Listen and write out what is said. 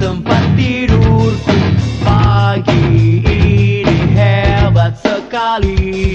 tempat tidurku. Pagi ini hebat sekali.